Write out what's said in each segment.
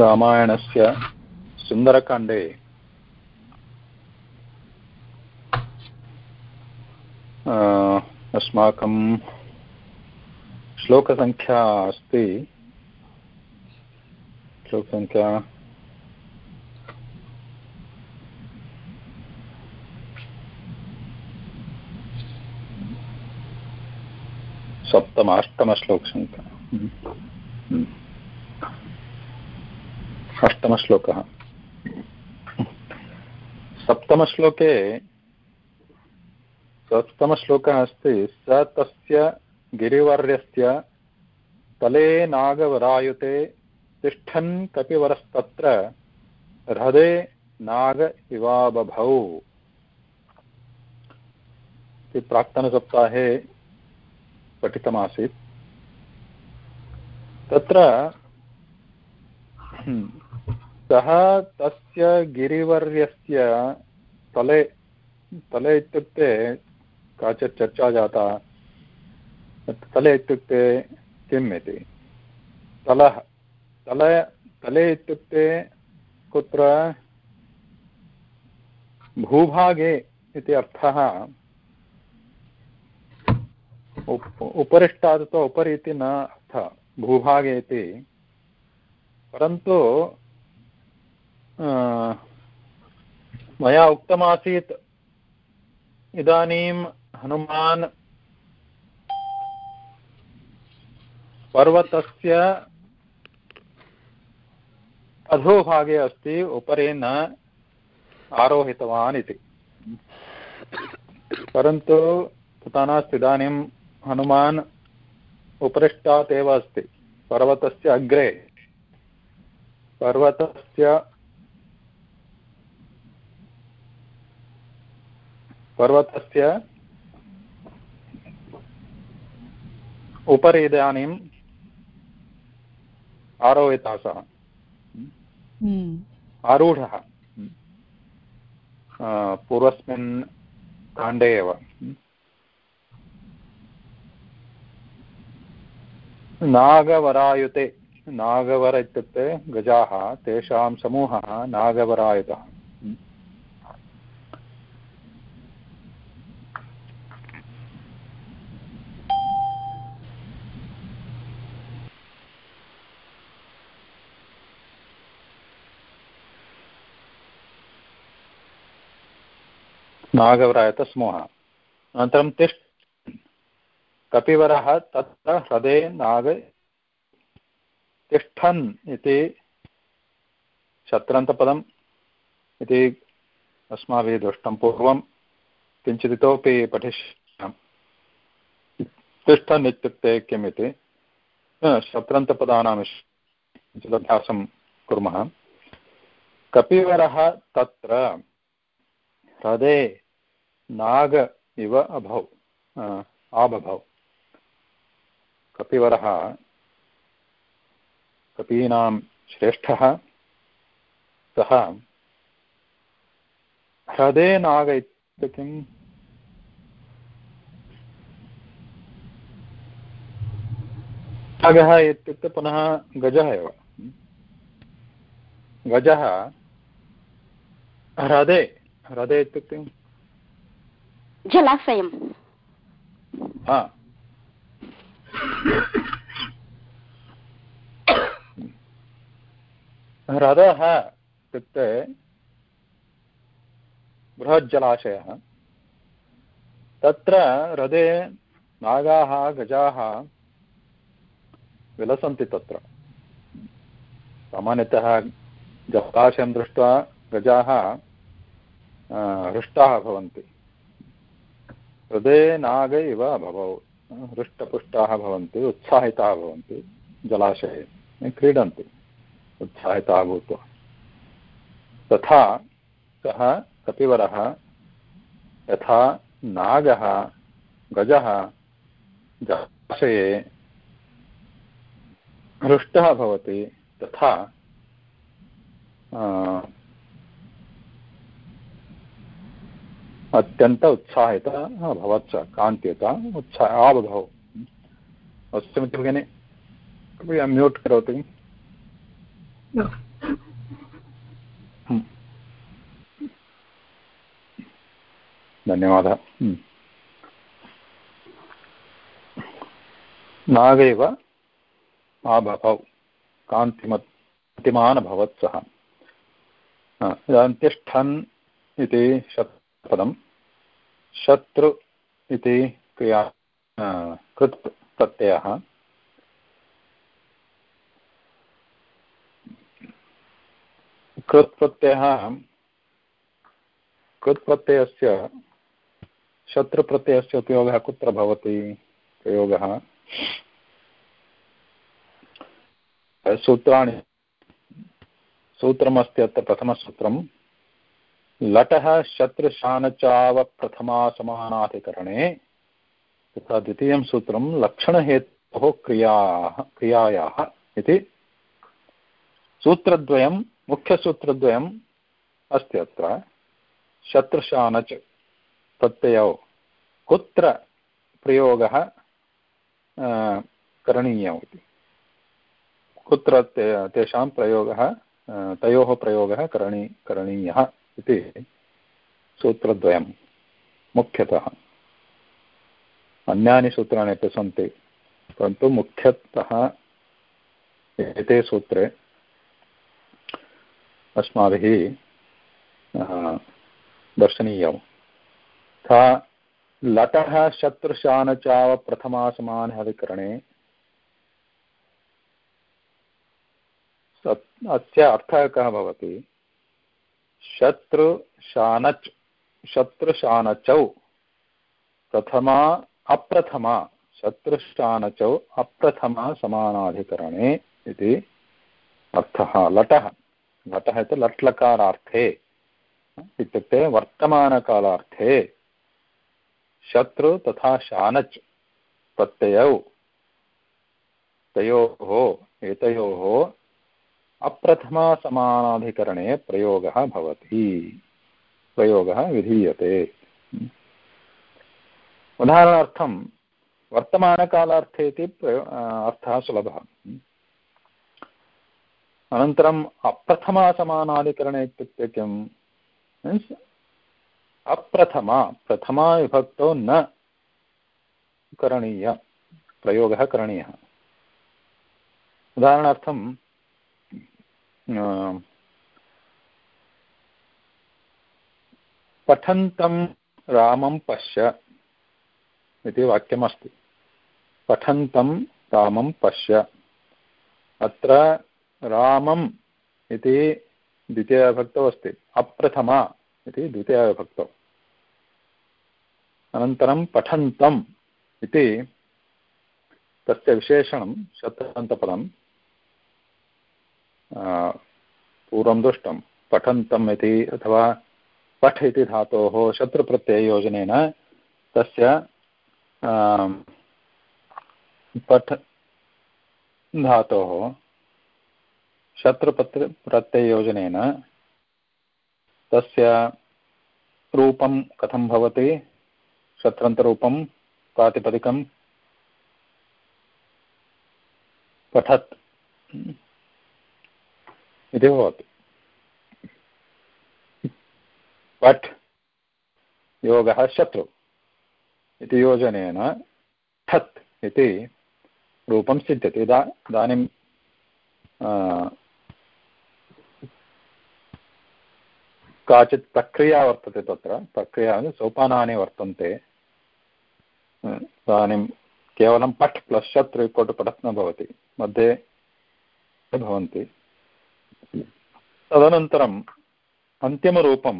रामायणस्य सुन्दरकाण्डे। अस्माकं श्लोकसङ्ख्या अस्ति। श्लोकसङ्ख्या सप्तम अष्टमश्लोकसङ्ख्या अष्टमश्लोकः। सप्तमश्लोके सप्तमश्लोकः अस्ति, स तस्य गिरिवर्यस्य तले नागवरायुते तिष्ठन् कपिवरस्तत्र हृदे नाग इवा बभौ प्राक्तनसप्ताहे पठितमासीत्। तत्र सः तस्य गिरिवर्यस्य तले तले इत्युक्ते काचित् चर्चा जाता। तले इत्युक्ते किम् इति? तलः, तल, तले इत्युक्ते कुत्र? भूभागे इति अर्थः। उपरिष्टात् अथवा उपरि इति न अर्थः। भूभागे इति। परन्तु मया उक्तमासीत् इदानीं हनुमान् पर्वतस्य अधोभागे अस्ति, उपरि न आरोहितवान् इति। परन्तु तथा नास्ति इदानीं हनुमान् उपरिष्टात् एव अस्ति, पर्वतस्य अग्रे। पर्वतस्य पर्वतस्य उपरि इदानीम् आरोहितः सः हम्म। आरूढः। पूर्वस्मिन् काण्डे एव। नागवरायुते नागवर इत्युक्ते गजाः तेषां समूहः नागवरायुतः। नागवरायतसमूहः। अनन्तरं तिष्ठ। कपिवरः तत्र ह्रदे नाग तिष्ठन् इति शत्रन्तपदम् इति अस्माभिः दृष्टं पूर्वं किञ्चित् इतोपि पठिष्यामः। तिष्ठन् इत्युक्ते किम् इति शत्रन्तपदानां किञ्चित् अभ्यासं कुर्मः। कपिवरः तत्र ह्रदे नाग इव अभौ आबभौ। कपिवरः, कपीनां श्रेष्ठः, सः ह्रदे नाग इत्युक्ते किम् नागः इत्युक्ते पुनः गजः एव। गजः ह्रदे ह्रदे इत्युक्ते जलाशयं ह्रदः इत्युक्ते बृहज्जलाशयः तत्र हृदे नागाः, गजाः विलसन्ति तत्र। सामान्यतः जलाशयं दृष्ट्वा गजाः भवन्ति। हृदये नाग इव भवौ हृष्टपुष्टाः भवन्ति, उत्साहिताः भवन्ति, जलाशये, क्रीडन्ति, उत्साहिताः भूत्वा। तथा सः कपिवरः, यथा नागः, गजः, जलाशये हृष्टः भवति, तथा अत्यन्त उत्साहता अभवत् हाँ, स उत्साह आबभौ वस्तुमिति भगिनि कृपया म्यूट् करोतु। हाँ। धन्यवादः। हम्म। नागैव आबभौ कान्तिमतिमान् अभवत् सः हाँ, इदानीं तिष्ठन् इति शत् शत्पदं शत्रु इति क्रिया कृत् प्रत्ययः। कृत् प्रत्ययः, कृत् प्रत्ययस्य शत्रुप्रत्ययस्य उपयोगः कुत्र भवति? प्रयोगः। सूत्राणि, सूत्रमस्ति अत्र प्रथमसूत्रं लटः शत्रुशानचावप्रथमासमानाधिकरणे, तथा द्वितीयं सूत्रं लक्षणहेतोः क्रियाः क्रियायाः इति। सूत्रद्वयं मुख्यसूत्रद्वयम् अस्ति अत्र। शत्रुशानच् प्रत्ययौ। कुत्र प्रयोगः करणीयम् इति। कुत्र तेषां प्रयोगः तयोः प्रयोगः करणि करणीयः। इति सूत्रद्वयं मुख्यतः। अन्यानि सूत्राणि अपि सन्ति, परन्तु मुख्यतः एते सूत्रे अस्माभिः दर्शनीयौ तथा लटः शत्रुशानचावप्रथमासमानः विकरणे अस्य अर्थः कः भवति? शत्रुशानच् शत्रुशानचौ प्रथमा, अप्रथमा। शत्रुशानचौ अप्रथमा समानाधिकरणे इति अर्थः। लटः। लटः इति लट्लकारार्थे। इत्युक्ते वर्तमानकालार्थे। शत्रु तथा शानच् प्रत्ययौ। तयोः, एतयोः अप्रथमासमानाधिकरणे प्रयोगः भवति। प्रयोगः विधीयते। उदाहरणार्थं वर्तमानकालार्थे इति प्रयो अर्थः सुलभः। अनन्तरम् अप्रथमासमानाधिकरणे इत्युक्ते किं मीन्स् अप्रथमा, प्रथमा विभक्तौ न करणीय, प्रयोगः करणीयः। उदाहरणार्थं पठन्तं रामं पश्य इति वाक्यमस्ति। पठन्तं रामं पश्य। अत्र रामम् इति द्वितीयविभक्तौ अस्ति। अप्रथमा इति द्वितीयविभक्तौ। अनन्तरं पठन्तम् इति तस्य विशेषणं शतदन्तपदं पूर्वं दृष्टं पठन्तम् इति अथवा पठ इति धातोः शत्रुप्रत्यययोजनेन तस्य पठ धातोः शत्रुपत्र प्रत्यययोजनेन तस्य रूपं कथं भवति? शत्रन्तरूपं प्रातिपदिकं पठत्। इति भवति पट् योगः शत्रु। इति योजनेन ठत् इति रूपं सिद्ध्यति। इदा, इदानीं काचित् प्रक्रिया वर्तते तत्र। प्रक्रिया सोपानानि वर्तन्ते। इदानीं केवलं पठ् प्लस् शत्रु इक्वल् पठत् न भवति। मध्ये भवन्ति। तदनन्तरम् अन्तिमरूपं,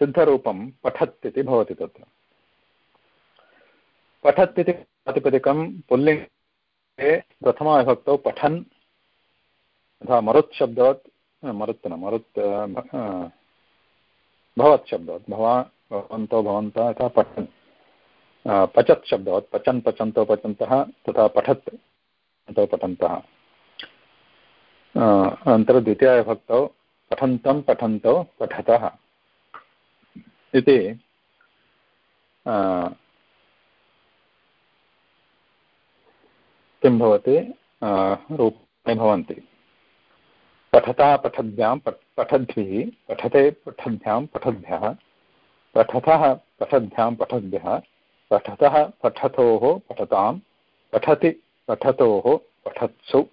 सिद्धरूपं पठत् इति भवति तत्र। पठत् इति प्रातिपदिकं पुल्लिङ्गे प्रथमाविभक्तौ पठन्, यथा मरुत् शब्दात् मरुत् न, मरुत् भवत् शब्दात्, भवा, भवन्तौ, भवन्तः, यथा पठन्। पचत् शब्दात्, पचन्, पचन्तौ, पचन्तः, तथा पठत् पठन्तः अनन्तरं द्वितीयाविभक्तौ पठन्तं पठन्तौ पठतः। इति किं भवति? रूपाणि भवन्ति। पठतः पठद्भ्यां पठद्भिः, पठते पठद्भ्यां पठद्भ्यः, पठतः पठद्भ्यां पठद्भ्यः, पठतः पठतोः पठतां, पठति पठतोः पठत्सु।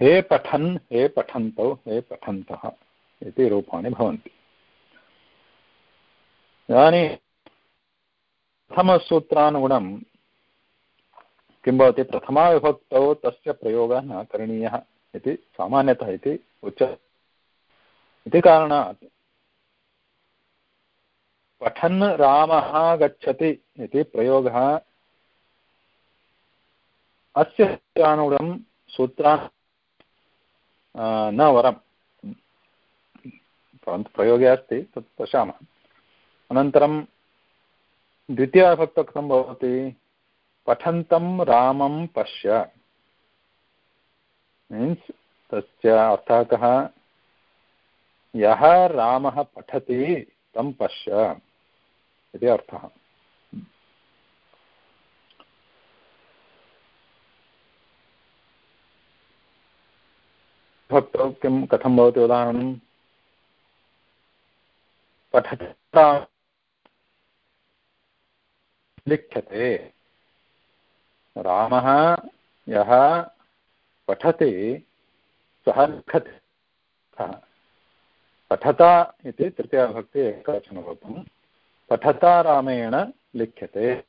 हे पठन्, हे पठन्तौ, हे पठन्तः इति रूपाणि भवन्ति। इदानीं प्रथमसूत्रानुगुणं किं भवति? प्रथमाविभक्तौ तस्य प्रयोगः न करणीयः इति सामान्यतः इति उच्यते इति कारणात् पठन् रामः गच्छति इति प्रयोगः। अस्य सूत्रानुगुणं सूत्रा न वरं परन्तु प्रयोगे अस्ति, तत् पश्यामः। अनन्तरं द्वितीयविभक्तौ कथं भवति, पठन्तं रामं पश्य। मीन्स् तस्य अर्थः कः? यः रामः पठति, तं पश्य। इति अर्थः। भक्तौ किं कथं भवति उदाहरणं? पठता लिख्यते, रामः यः पठति, सः लिखति। पठता इति तृतीयाभक्ति एकवचनरूपं। पठता रामेण लिख्यते।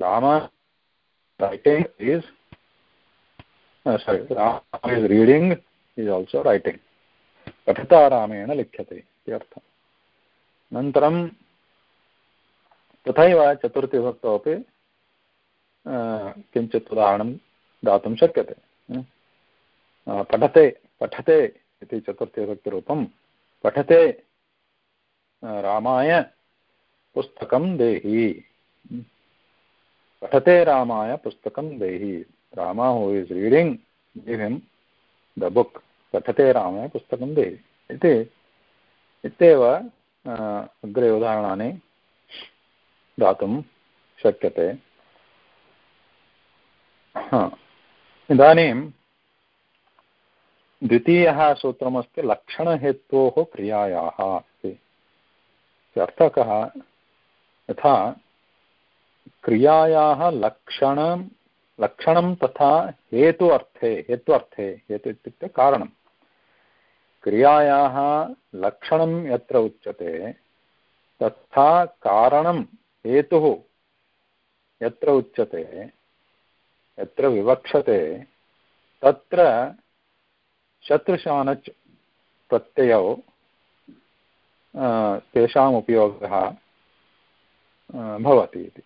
Ram, writing is uh, sorry ram is reading is also writing. पठता रामेण लिख्यते इति अर्थम् अनन्तरं तथैव चतुर्थीभक्तौ अपि किञ्चित् उदाहरणं दातुं शक्यते पठते पठते इति चतुर्थीभक्तिरूपं पठते रामाय पुस्तकं देहि पठते रामाय पुस्तकं देहि who is reading give him the book पठते रामाय पुस्तकं देहि इति इत्येव अग्रे उदाहरणानि दातुं शक्यते। इदानीं द्वितीयः सूत्रमस्ति लक्षणहेतोः क्रियायाः इति। अर्थः कः यथा, क्रियायाः लक्षणं लक्षणं तथा हेतु अर्थे हेतु अर्थे हेतु इत्युक्ते कारणं। क्रियायाः लक्षणं यत्र उच्यते, तथा कारणं हेतुः यत्र उच्यते, यत्र विवक्षते, तत्र शत्रुशानच् प्रत्ययौ तेषाम् उपयोगः भवति इति।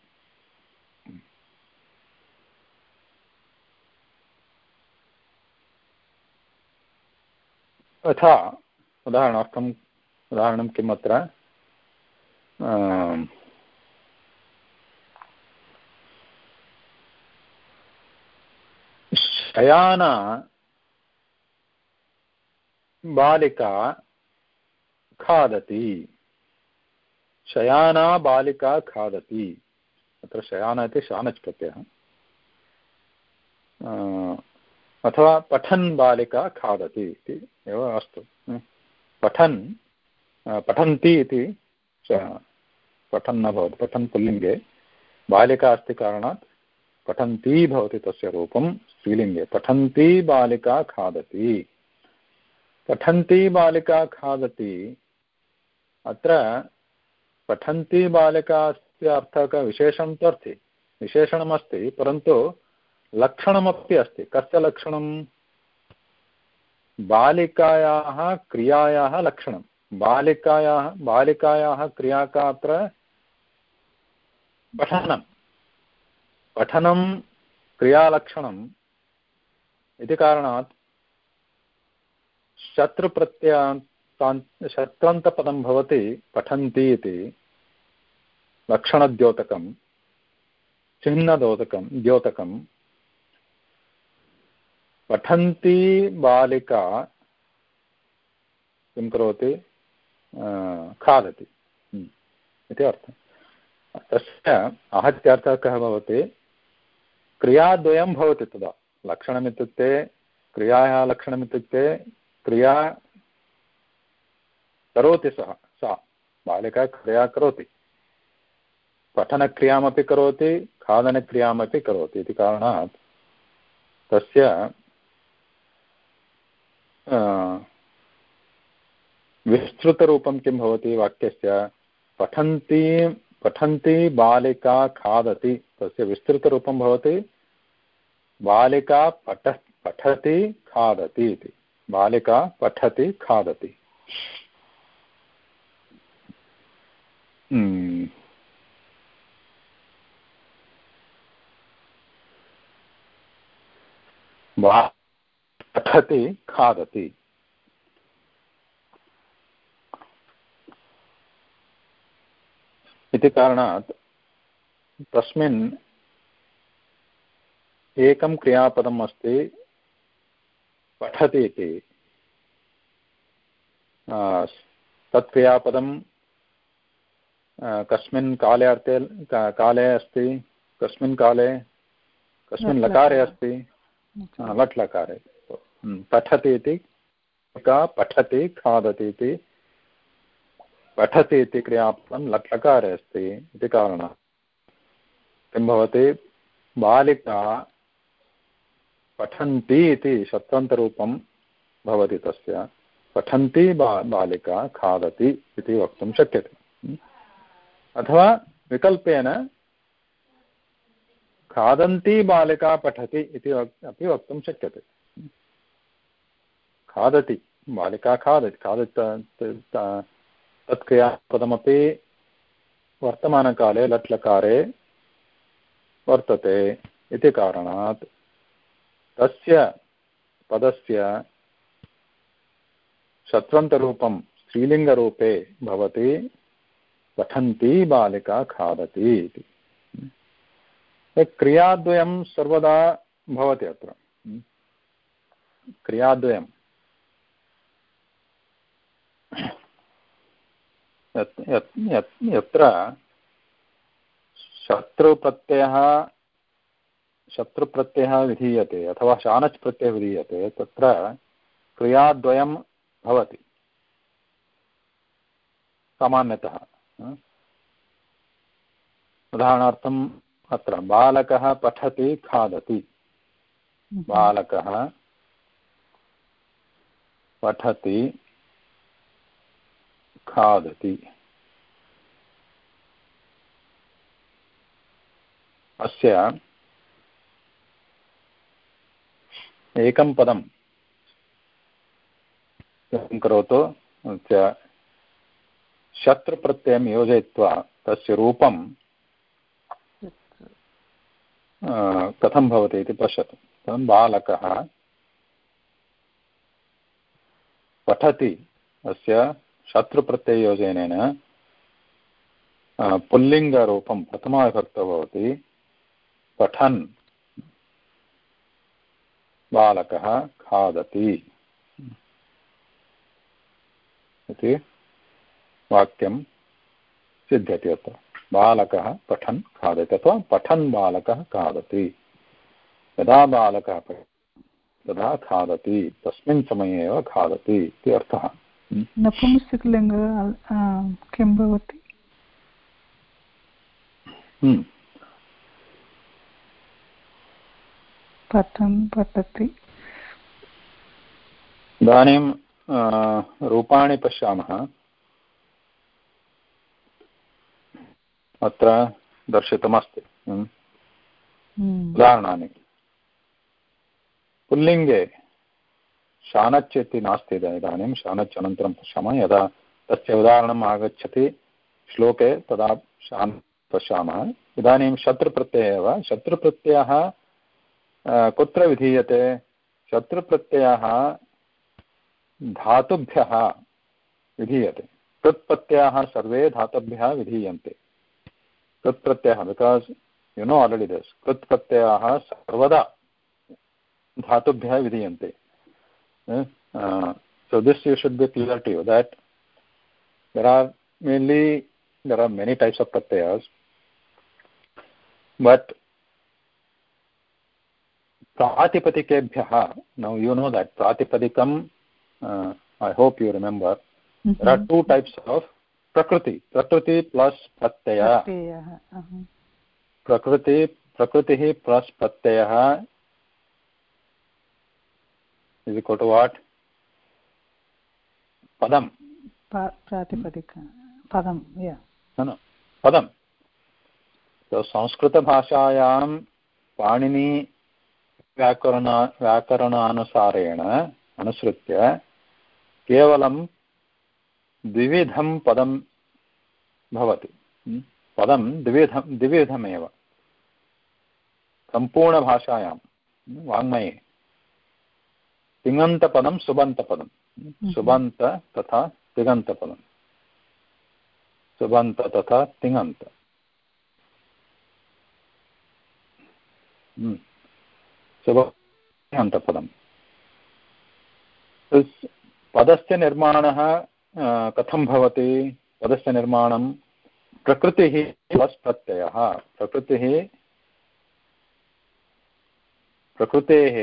तथा उदाहरणार्थम् उदाहरणं किम् अत्र? शयाना बालिका खादति। शयाना बालिका खादति। अत्र शयान इति शानच् प्रत्ययः अथवा पठन् बालिका खादति इति। एव अस्तु। पठन् पठन्ति इति पठन् न भवति, पठन् पुल्लिङ्गे। बालिका अस्ति कारणात् पठन्ती भवति तस्य रूपं स्त्रीलिङ्गे। पठन्ती बालिका खादति। पठन्ती बालिका खादति। अत्र पठन्ती बालिकास्य अर्थः कः विशेषणं तु अस्ति विशेषणमस्ति, परन्तु लक्षणमपि अस्ति। कस्य लक्षणं बालिकायाः क्रियायाः लक्षणं। बालिकायाः बालिकायाः क्रिया का अत्र पठनं। पठनं क्रियालक्षणम् इति कारणात् शत्रुप्रत्ययान्तान्, शत्रन्तपदं भवति पठन्ति इति। लक्षणद्योतकं चिह्नद्योतकं द्योतकं। पठन्ती बालिका किं करोति? खादति। इति अर्थः तस्य आहत्यार्थः कः भवति, क्रियाद्वयं भवति तदा। लक्षणमित्युक्ते क्रियायाः लक्षणमित्युक्ते क्रिया करोति सः। सा बालिका क्रिया करोति। पठनक्रियामपि करोति, खादनक्रियामपि करोति इति कारणात् तस्य विस्तृतरूपं किं भवति वाक्यस्य? पठन्ती पठन्ती बालिका खादति। तस्य विस्तृतरूपं भवति। बालिका पठ, पठति, खादति इति। बालिका पठति, खादति। hmm. पठति खादति। इति कारणात् तस्मिन् एकं क्रियापदम् अस्ति पठति इति। तत् क्रियापदं कस्मिन् काले अर्थे काले अस्ति कस्मिन् काले कस्मिन् लकारे अस्ति। लट् लकारे पठति इति पठति, खादति इति पठति इति क्रियापदं लट् लकारे अस्ति इति कारणात् किं भवति? बालिका पठन्ति इति शब्दान्तरूपं भवति तस्य। पठन्ती बा, बालिका खादति इति वक्तुं शक्यते। अथवा विकल्पेन खादन्ती बालिका पठति इति अपि वक्तुं शक्यते। खादति बालिका खादति। खादति तत् क्रियापदमपि वर्तमानकाले लट्लकारे वर्तते इति कारणात् तस्य पदस्य शत्रन्तरूपं स्त्रीलिङ्गरूपे भवति, पठन्ती बालिका खादति इति। क्रियाद्वयं सर्वदा भवति अत्र। क्रियाद्वयं। यत्र शत्रुप्रत्ययः शत्रुप्रत्ययः विधीयते अथवा शानच् प्रत्ययः विधीयते तत्र क्रियाद्वयं भवति। सामान्यतः उदाहरणार्थम् अत्र बालकः पठति खादति। बालकः पठति खादति। अस्य एकं पदं किं करोतु? शत्रुप्रत्ययं योजयित्वा तस्य रूपं कथं भवति इति पश्यतु। बालकः पठति। अस्य शत्रुप्रत्यययोजनेन पुल्लिङ्गरूपं प्रथमाविभक्तौ भवति पठन् बालकः खादति। इति वाक्यं सिद्ध्यति अत्र। बालकः पठन् खादति अथवा पठन् बालकः खादति। यदा बालकः तदा खादति, तस्मिन् समये एव खादति इति अर्थः। नपुंसकलिङ्ग किं भवति हम्म। पठन् पठति। इदानीं रूपाणि पश्यामः। अत्र दर्शितमस्ति। उदाहरणानि। पुल्लिङ्गे शानच् नास्ति इदानीं शानच् अनन्तरं पश्यामः, यदा तस्य उदाहरणम् आगच्छति श्लोके, तदा शान् पश्यामः। इदानीं शत्रुप्रत्ययः एव। शत्रुप्रत्ययः कुत्र विधीयते? शत्रुप्रत्ययः धातुभ्यः विधीयते। कृत्प्रत्ययाः सर्वे धातुभ्यः विधीयन्ते। कृत्प्रत्ययः because you know already this कृत्प्रत्ययाः सर्वदा धातुभ्यः विधीयन्ते। So this you should be clear to you that there are mainly there are many types of pratyayas but pratipadikebhyah now you know that pratipadikam uh, i hope you remember mm -hmm. there are two types of प्रकृति प्रकृति plus प्रत्यय प्रकृति प्रकृतिः plus प्रत्ययः is equal to what पदं प्रातिपदिक पदं पदं संस्कृतभाषायां पाणिनि व्याकरण व्याकरणानुसारेण अनुसृत्य केवलं द्विविधं पदं भवति पदं द्विविधं द्विविधमेव सम्पूर्णभाषायां वाङ्मये तिङन्तपदं सुबन्तपदं। सुबन्त तथा तिङन्तपदं। सुबन्त तथा तिङन्त। सुबन्तपदं। पदस्य निर्माणः कथं भवति? पदस्य निर्माणं प्रकृतिः प्रत्ययः। प्रकृतिः प्रकृतेः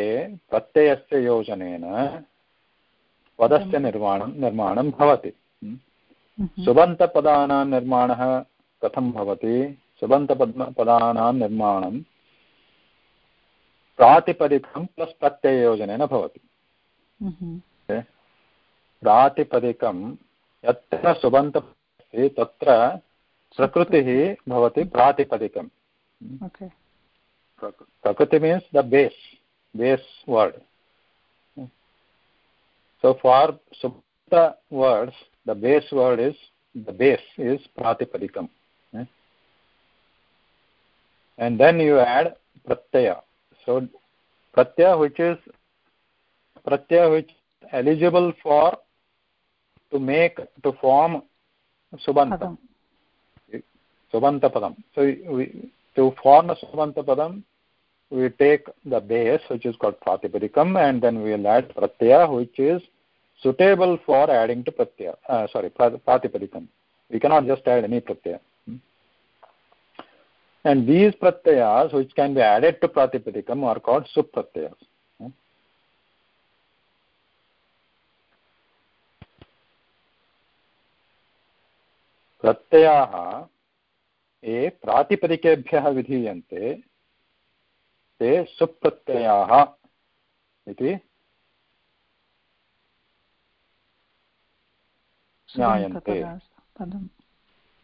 प्रत्ययस्य योजनेन पदस्य निर्माणं निर्माणं भवति। सुबन्तपदानां निर्माणः कथं भवति? सुबन्तपद् पदानां निर्माणं प्रातिपदिकं प्लस् प्रत्यययोजनेन भवति। प्रातिपदिकं यत्र सुबन्त अस्ति तत्र प्रकृतिः भवति प्रातिपदिकं प्रकृति means the base base word so for subta words the base word is the base is pratipadikam and then you add pratyaya so pratyaya which is pratyaya which is eligible for to make to form subanta subanta padam so we, to form a subanta padam we take the base which is called pratipadikam and then we will add pratyaya which is suitable for adding to pratyaya uh, sorry pratipadikam we cannot just add any pratyaya hmm. and these pratyayas which can be added to pratipadikam are called supratyayas प्रत्ययाः ये प्रातिपदिकेभ्यः विधीयन्ते ते सुप्रत्ययाः इति ज्ञायन्ते।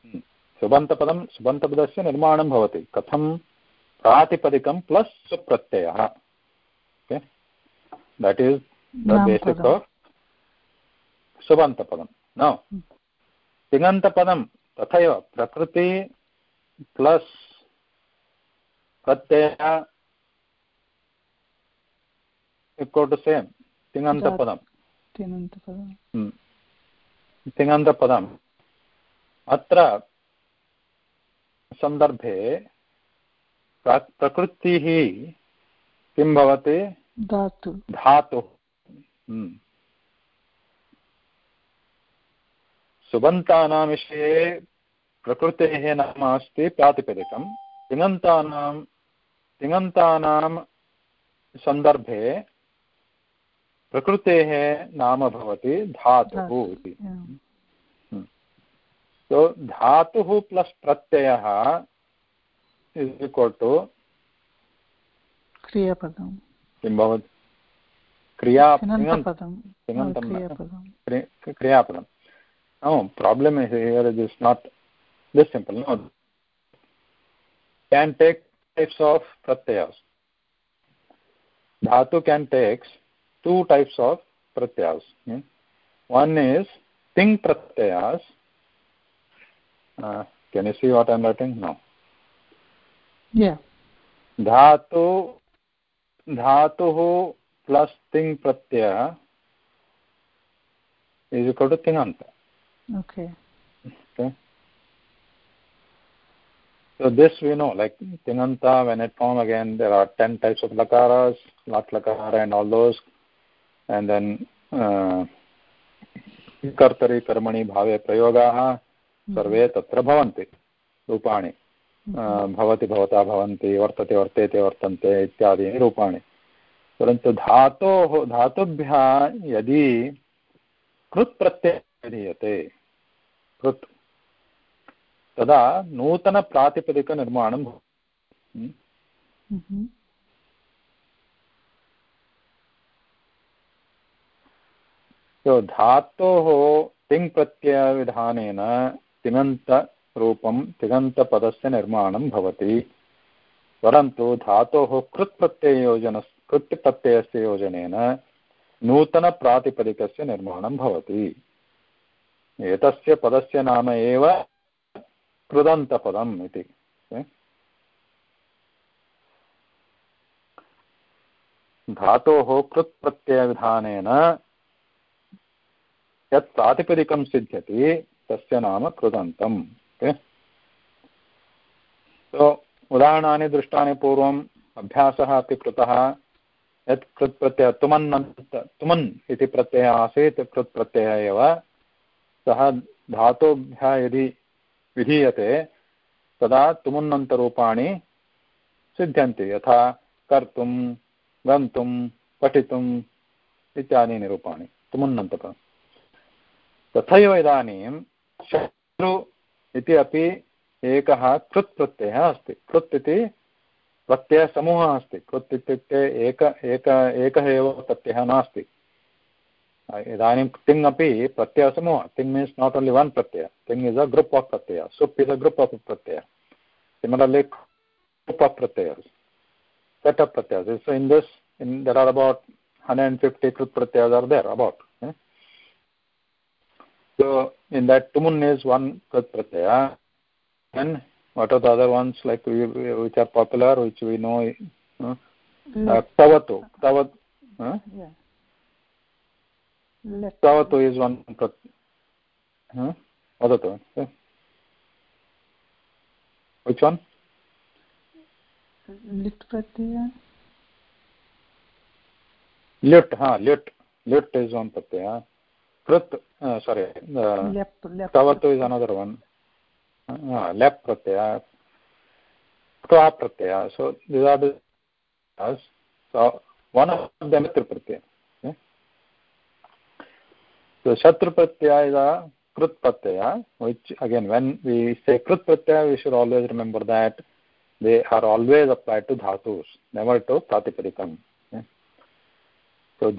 हम्म। सुबन्तपदं सुबन्तपदस्य निर्माणं भवति। कथं? प्रातिपदिकं plus सुप्रत्ययः। That is the basic of सुबन्तपदं। न तिङन्तपदं तथैव प्रकृति प्लस् प्रत्यय तिङन्तपदं तिङन्तपदम् अत्र सन्दर्भे प्रकृतिः किं भवति धातु धातुः सुबन्तानां विषये प्रकृतेः नाम अस्ति प्रातिपदिकं तिङन्तानां तिङन्तानां सन्दर्भे प्रकृतेः नाम भवति धातुः इति। सो धातुः प्लस् प्रत्ययः इस् इक्वल् टु क्रियापदं किं भवति? क्रियापदं क्रियापदं problem is here is not this simple no can take types of pratyayas dhatu can takes two types of pratyas hmm? one is ting pratyas uh, can you see what i'm writing no yeah dhatu धातुः plus तिङ् प्रत्ययः is equal to तिङन्त Okay. Okay. So this we know, like Tinganta, when it form again, there are 10 types of lakaras, lat lakara and all those. And then uh, कर्तरि कर्मणि भावे प्रयोगाः सर्वे तत्र भवन्ति रूपाणि। भवति भवता भवन्ति वर्तते वर्तेते वर्तन्ते इत्यादीनि रूपाणि। परन्तु धातोः धातुभ्यः यदि कृत् प्रत्ययः विधीयते कृत् तदा नूतनप्रातिपदिकनिर्माणं भवति। So धातोः तिङ् प्रत्ययविधानेन तिङन्तरूपं, तिङन्तपदस्य निर्माणं भवति। परन्तु धातोः कृत् प्रत्यययोजन कृत् प्रत्ययस्य योजनेन नूतनप्रातिपदिकस्य निर्माणं भवति। एतस्य पदस्य नाम एव कृदन्तपदम् इति। धातोः कृत् प्रत्ययविधानेन यत् प्रातिपदिकं सिद्ध्यति तस्य नाम कृदन्तम् so, उदाहरणानि दृष्टानि पूर्वम् अभ्यासः अपि कृतः यत् कृत् प्रत्ययः तुमन्नन्त तुमन् इति प्रत्ययः आसीत् कृत् प्रत्ययः एव। सः धातुभ्यः यदि विधीयते तदा तुमुन्नन्तरूपाणि सिद्ध्यन्ति यथा कर्तुं गन्तुं पठितुम् इत्यादीनि रूपाणि तुमुन्नन्तपदम् तथैव इदानीं शत्रु इति अपि एकः कृत् प्रत्ययः अस्ति। कृत् इति प्रत्ययसमूहः अस्ति। कृत् इत्युक्ते एक एक, एकः एव प्रत्ययः नास्ति। इदानीं तिङ् अपि प्रत्ययसमूहः। तिङ् मीन्स् नाट् ओन्लि वन् प्रत्यय। तिङ् is a group of pratyaya. Sup is a group of pratyaya. Similarly group of pratyas set of pratyas so in this, in there are about 150 krut pratyas are there, about So in that tumun is one kat pratyaya. And what are the other ones like we, which are popular, which we know? Uh, uh, tavatu. Tavat. Huh? Yeah. Tavatu is one prat. Huh? Vadatu. Yeah. Which one? Lit pratyaya. Lit, huh? Lit. Lit is one pratyaya. Krit, uh, sorry, uh, lep, lep Tavatu is another one. Uh, lep pratyaya, Tva pratyaya. So these are the so one of them is pratyaya. Okay? So Shatru pratyaya is a Krit pratyaya, which again when we say Krit pratyaya, we should always remember that they are always applied to dhatus, never to pratipadikam. Okay? So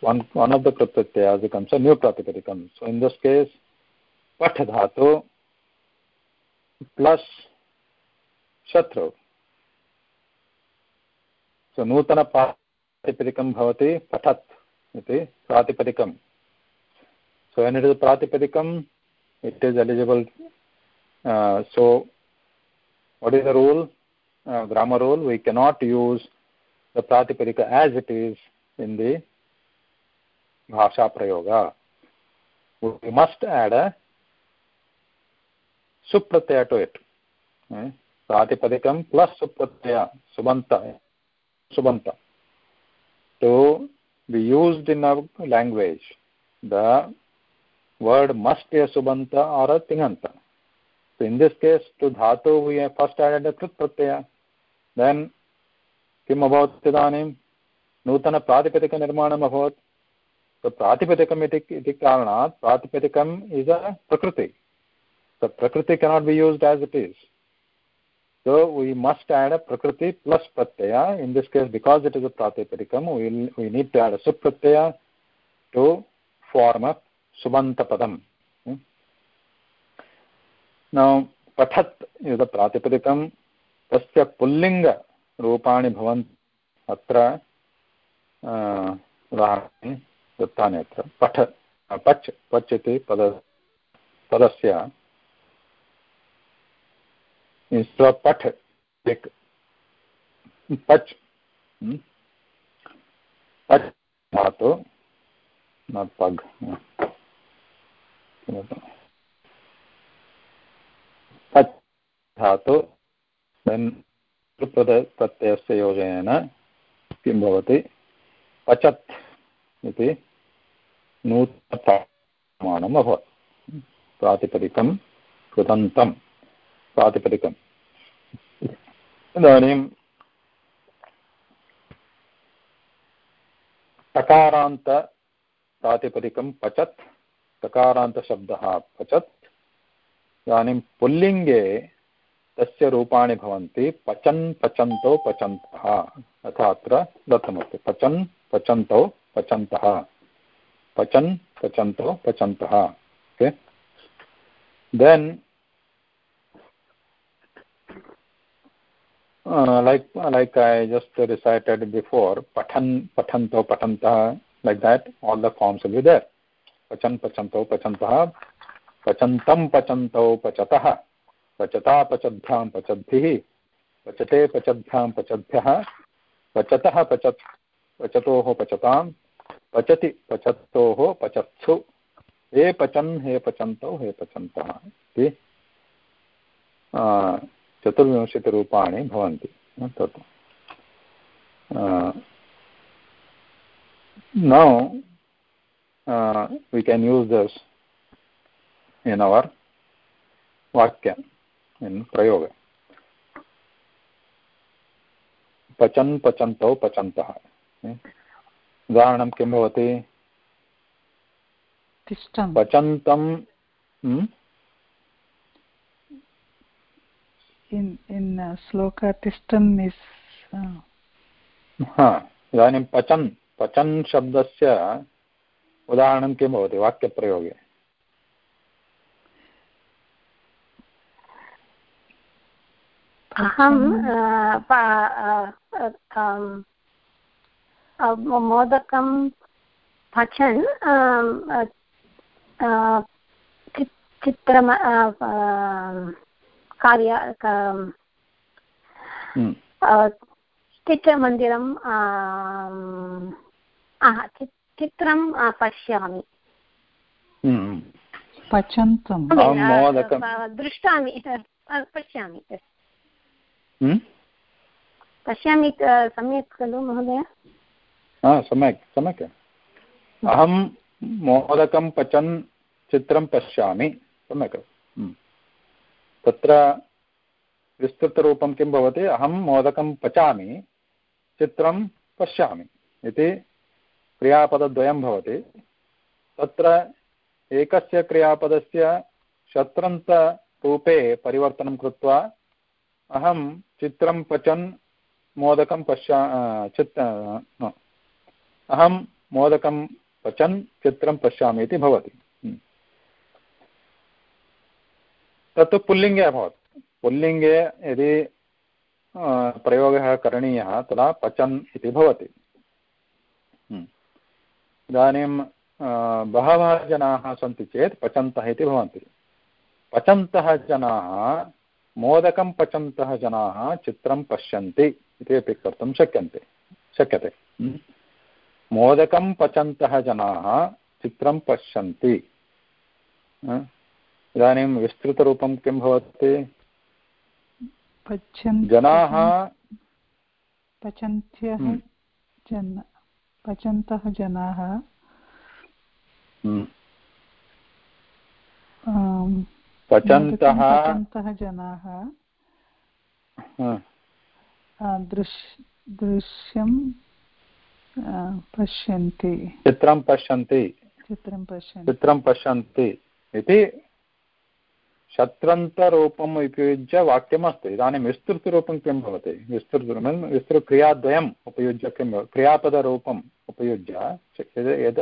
one, one of the pratyayas becomes a new pratipadikam. So in this case, pat dhatu plus shatru. So nutana pratipadikam bhavati patat iti pratipadikam. So when it is pratipadikam, it is eligible. Uh, so what is the rule? Uh, grammar rule, we cannot use the pratipadika as it is in the भाषा प्रयोग we must add a supratyaya to it pratipadikam plus supratyaya subanta subanta to be used in a language the word must be a subanta or a tinganta so in this case to dhatu we have first added a krut pratyaya then किम् अभवत् इदानीं नूतनप्रातिपदिकनिर्माणम् अभवत् प्रातिपदिकम् इति कारणात् प्रातिपदिकम् is a prakriti. The prakriti cannot be used as it is so we must add a prakriti plus pratyaya in this case because it is a pratipadikam we need to add a supratyaya to form a subantapadam पठत् यद् प्रातिपदिकं तस्य पुल्लिङ्गरूपाणि भवन् अत्र दत्तानि अत्र पठ, पच् पच् इति पद, पदस्य। पठ, एक, पच् पच्, धातु पग् पच्, धातु प्रत्ययस्य योजनेन किं भवति? पचत् इति नूतनप्रमाणम् अभवत्। प्रातिपदिकं कृदन्तं प्रातिपदिकम्। इदानीं टकारान्तप्रातिपदिकं पचत्। टकारान्तशब्दः पचत्। इदानीं पुल्लिङ्गे तस्य रूपाणि भवन्ति पचन् पचन्तौ पचन्तः। तथा अत्र दत्तमस्ति। पचन् पचन्तौ पचन्तः। पचन् पचन्तौ पचन्तः okay then Uh, like like I just recited before, patan patanto patantah, like that, all the forms will be there. Pachan pachanto pachantah, pachantam pachanto pachatah, pachata pachadbhyam pachadbhihi, pachate pachadbhyam pachadbhyah, pachatah pachat pachatoho pachatam, पचति पचत्तोः पचत्सु। हे पचन्, हे पचन्तौ, हे पचन्तः इति चतुर्विंशतिरूपाणि भवन्ति। तत् now we can use this in our vakyam in prayoga. पचन्, पचन्तौ, पचन्तः। उदाहरणं किं भवति? पचन्तं in in uh, sloka tishtam is uh... इदानीं पचन् पचन् शब्दस्य उदाहरणं किं भवति? वाक्यप्रयोगे। अहं मोदकं पचन् चित्रम कार्य। चित्रमन्दिरं चित्रं पश्यामि। पचन्तं दृष्टामि पश्यामि हम्म? पश्यामि सम्यक् खलु महोदय सम्यक् सम्यक्. अहं मोदकं पचन् चित्रं पश्यामि, सम्यक्. तत्र विस्तृतरूपं किं भवति, अहं मोदकं पचामि, चित्रं पश्यामि इति क्रियापदद्वयं भवति। तत्र एकस्य क्रियापदस्य शत्रन्तरूपे परिवर्तनं कृत्वा अहं चित्रं पचन्, मोदकं पश्या चित् अहं मोदकं पचन् चित्रं पश्यामि इति भवति। तत्तु पुल्लिङ्गे अभवत्। पुल्लिङ्गे यदि प्रयोगः करणीयः, तदा पचन् इति भवति। हम्म। इदानीं बहवः जनाः सन्ति चेत् पचन्तः इति भवन्ति। पचन्तः जनाः, मोदकं पचन्तः जनाः चित्रं पश्यन्ति इति अपि कर्तुं शक्यन्ते। शक्यते। हम्म। मोदकं पचन्तः जनाः चित्रं पश्यन्ति। इदानीं विस्तृतरूपं किं भवति? जनाः पचन्त्यः हम्म। जन पचन्तः जनाः। हम्म। पचन्तः जनाः। दृश् दृश्यं पश्यन्ति। चित्रं पश्यन्ति। चित्रं पश्यन्ति। चित्रं पश्यन्ति इति शत्रन्तरूपम् उपयुज्य वाक्यमस्ति। इदानीं विस्तृतरूपं किं भवति? विस्तृतरूपं विस्तृतक्रियाद्वयम् उपयुज्य किं भवति? क्रियापदरूपम् उपयुज्य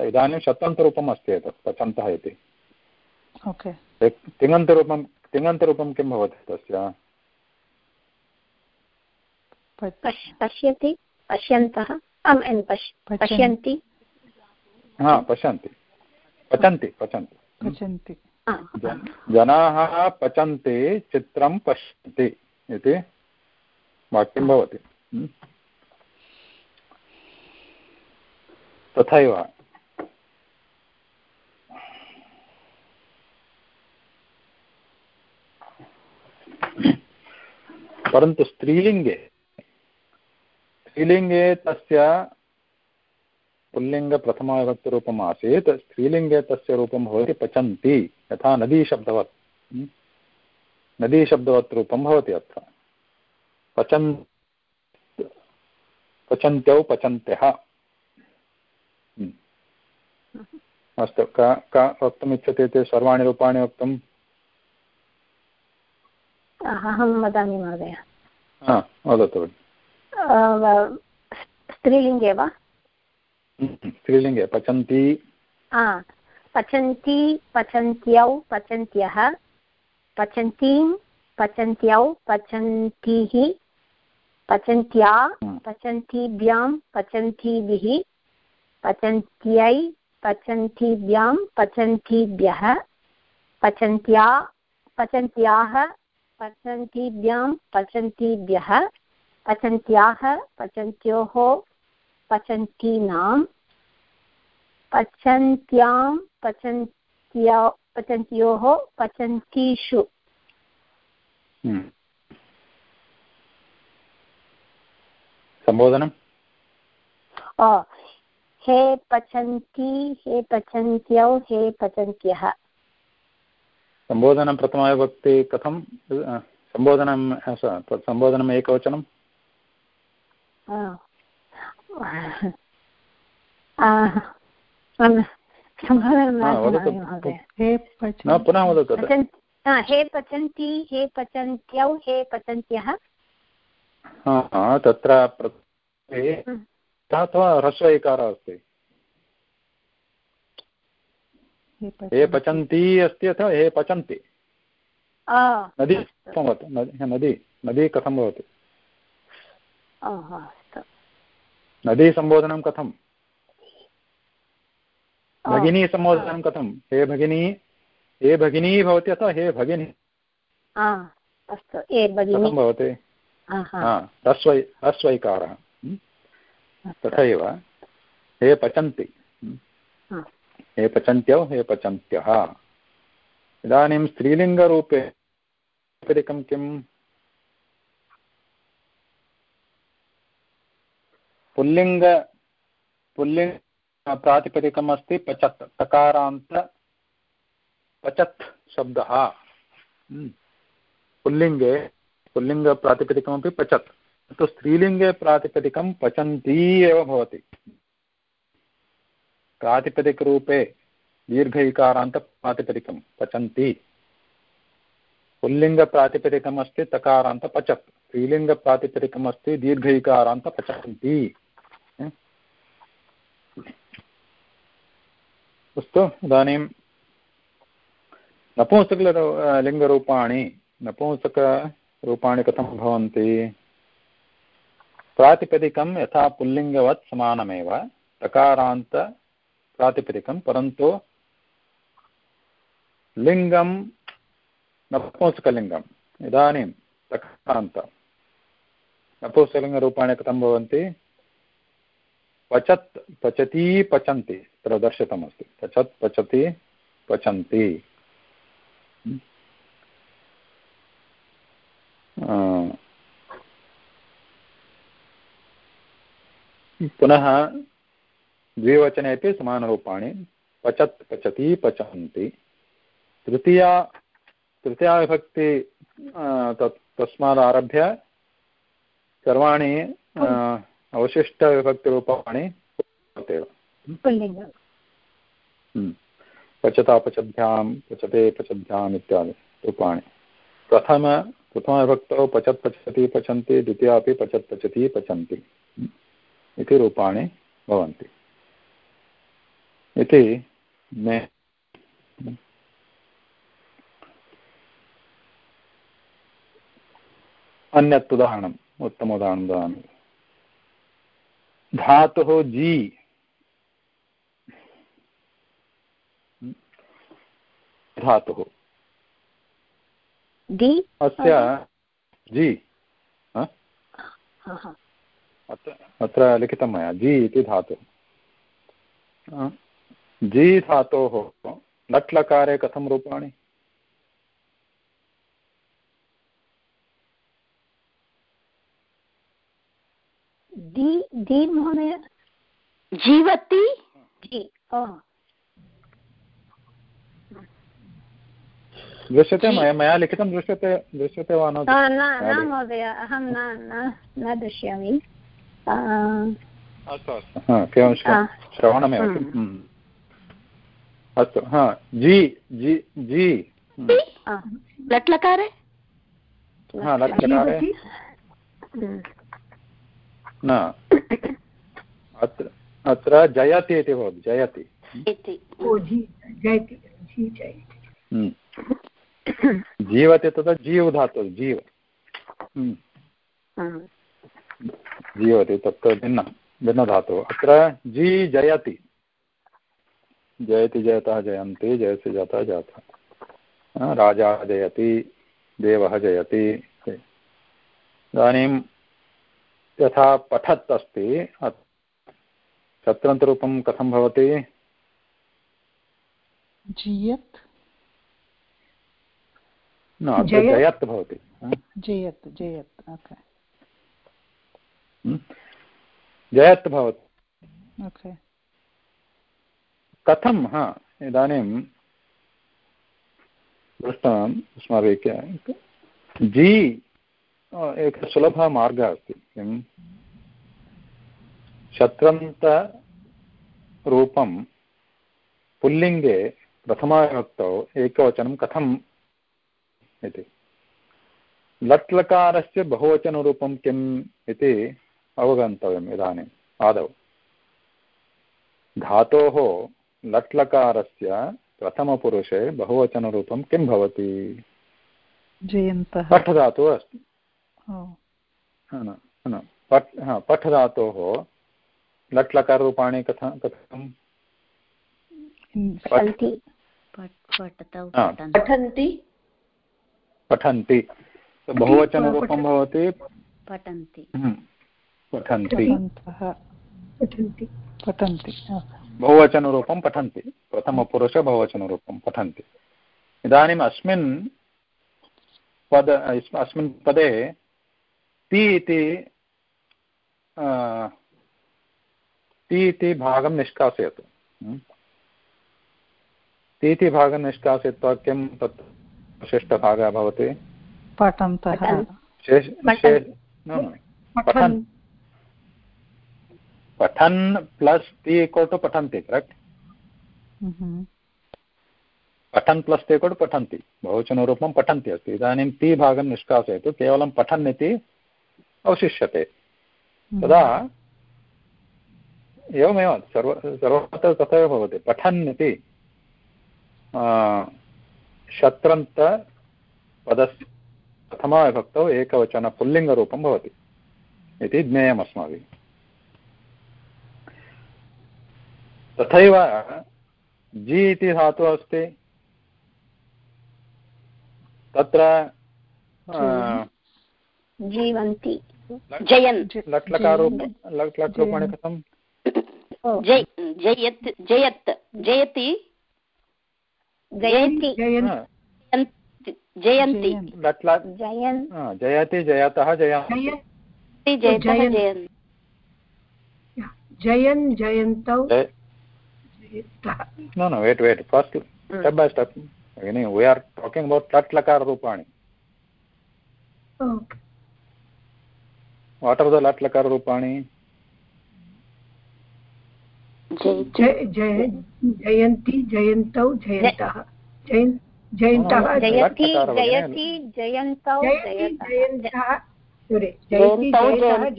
इदानीं शत्रन्तरूपम् अस्ति एतत् पचन्तः इति। तिङन्तरूपं तिङन्तरूपं किं भवति तस्य? पश्यति पश्यन्तः। पश्यन्ति। हा पश्यन्ति। पचन्ति पचन्ति। पचन्ति। जनाः पचन्ति चित्रं पश्यन्ति इति वाक्यं भवति। हम्म। तथैव। परन्तु स्त्रीलिङ्गे स्त्रीलिङ्गे तस्य पुल्लिङ्गप्रथमाविभक्तिरूपम् आसीत् स्त्रीलिङ्गे तस्य रूपं भवति पचन्ति यथा नदीशब्दवत्। नदीशब्दवत् रूपं भवति अत्र। पचन् पचन्त्यौ पचन्त्यः। अस्तु का का वक्तुमिच्छति इति सर्वाणि रूपाणि वक्तुं अहं वदामि महोदय। वदतु। स्त्रीलिङ्गे वा? स्त्रीलिङ्गे पचन्ति। पचन्ति पचन्त्यौ पचन्त्यः पचन्तीं पचन्त्यौ पचन्तीः पचन्त्या पचन्तीभ्यां पचन्तीभिः पचन्त्यै पचन्तीभ्यां पचन्तीभ्यः पचन्त्या पचन्त्याः पचन्तीभ्यां पचन्तीभ्यः पचन्त्याः पचन्त्योः पचन्तीनां पचन्त्यां पचन्त्या पचन्त्योः पचन्तीषु। सम्बोधनम् हे पचन्ति हे पचन्त्यौ हे पचन्त्यः सम्बोधनं प्रथमाविभक्ति कथं सम्बोधनं सम्बोधनम् एकवचनं पुनः वदतु। हे पचन्ति हे पचन्त्यौ हे पचन्त्यः। तत्र अथवा ह्रस्व इकारः अस्ति। हे पचन्ति। अस्ति अथवा हे पचन्ति? नदी कथं भवति? नदी नदी कथं भवति? नदी सम्बोधनं कथं भगिनी सम्बोधनं कथं हे भगिनी हे भगिनी भवति अथवा हे भगिनी। अस्तु कथं भवति? ह्रस्वैकारः। तथैव हे पचन्ति। हे। पचन्त्यौ हे पचन्त्यः। इदानीं स्त्रीलिङ्गरूपे किम्? पुल्लिङ्ग पुल्लिङ्ग प्रातिपदिकम् अस्ति पचत् तकारान्त पचत् शब्दः। हम्म। पुल्लिङ्गे पुल्लिङ्गप्रातिपदिकमपि पचत्। तु स्त्रीलिङ्गे प्रातिपदिकं पचन्ती एव भवति। प्रातिपदिकरूपे दीर्घ इकारान्तप्रातिपदिकं पचन्ति। पुल्लिङ्गप्रातिपदिकम् अस्ति तकारान्त पचत्। स्त्रीलिङ्गप्रातिपदिकम् दीर्घ इकारान्त पचन्ति। अस्तु, इदानीं नपुंसक लिङ्गरूपाणि नपुंसकरूपाणि कथं भवन्ति? प्रातिपदिकं यथा पुल्लिङ्गवत् समानमेव तकारान्त प्रातिपदिकं, परन्तु लिङ्गं, नपुंसकलिङ्गम्, इदानीं तकारान्त नपुंसकलिङ्गरूपाणि कथं भवन्ति? पचत्, पचती, पचन्ति तत्र दर्शितमस्ति पचत्, पचति, पचन्ति। पुनः द्विवचने अपि समानरूपाणि। पचत्, पचति, पचन्ति। तृतीया तृतीया विभक्ति तत्, तस्मादारभ्य सर्वाणि अवशिष्टविभक्तिरूपाणि एव। हम्म। पचता पचभ्यां पचते पचभ्याम् इत्यादि रूपाणि। प्रथम प्रथमविभक्तौ पचत् पचति पचन्ति द्वितीया अपि पचत् पचति पचन्ति। हम्म। इति रूपाणि भवन्ति। इति मे अन्यत् उदाहरणम् उत्तम उदाहरणं ददामि धातुः जी। धातुः। अस्य जी। अत्र लिखितं मया जी इति धातुः। जी धातोः लट् लकारे कथं रूपाणि? दी दी महोदय जीवति? जी दृश्यते मया मया लिखितं दृश्यते दृश्यते वा न न महोदय अहं न न दृश्यामि। अस्तु अस्तु। केवलं श्रवणमेव हम्म। हम्म। अस्तु हा जी जी जी। लट्लकारे? हा लट्लकारे। न। अत्र अत्र जयति इति भवति जयति। हम्म। जीवति तदा जीव धातु जीव। हम्म। जीवति तत्र भिन्न भिन्नधातुः अत्र जी जयति। जयति जयतः जयन्ति जयति जातः जातः राजा जयति देवः जयति। इदानीं यथा पठत् अस्ति। शत्रन्तरूपं कथं भवति? जियत्। न अत्र जयत्। भवति। जयत् जयत् जयत् भवति। कथं हा इदानीं दृष्टवान् अस्माभिः जी एकः सुलभः मार्गः अस्ति किं शत्रन्तरूपं पुल्लिङ्गे प्रथमाविभक्तौ एकवचनं कथम् इति। लट्लकारस्य बहुवचनरूपं किम् इति अवगन्तव्यम् इदानीम् आदौ। धातोः लट्लकारस्य प्रथमपुरुषे बहुवचनरूपं किं भवति? जयन्तः। पठ धातुः अस्ति। पठ पठ धातोः लट्लकाररूपाणि कथ कथं? पठन्ति। पठन्ति। बहुवचनरूपं भवति। पठन्ति। हम्म, पठन्ति। पठन्ति। बहुवचनरूपं पठन्ति। प्रथमपुरुष बहुवचनरूपं पठन्ति। इदानीम् अस्मिन् पद अस्मिन् पदे ति इति ति इति भागं निष्कासयतु। हम्म। ति इति भागं निष्कासयित्वा किं तत् विशिष्टभागः भवति? पठन्तः। पठन्। पठन्। प्लस् ति इक्वल् टु पठन्ति करेक्ट्? पठन् प्लस् ति इक्वल् टु पठन्ति। बहुवचनरूपं पठन्ति अस्ति। इदानीं ति भागं निष्कासयतु। केवलं पठन् इति अवशिष्यते। तदा एवमेव सर्व सर्वत्र तथैव भवति। पठन् इति शत्रन्तपदस्य प्रथमाविभक्तौ एकवचनपुल्लिङ्गरूपं भवति इति ज्ञेयम् अस्माभिः तथैव जि इति धातुः अस्ति। तत्र जीवन्ति। जयन्। लट्लकारोपणे कथं? जयत् जयत्। जयति? जयन्ति। जयति जयतः जयन्ति जयन्। जयन्तौ। न न wait wait first step by step भगिनि वी आर् टाकिङ्ग् अबौट् लट् लकार what are the lat lakar rupani जयन्ति। जयन्तौ जयन्तः जयन्तः जयति जयति जयन्तौ। जयन्तः। जयतः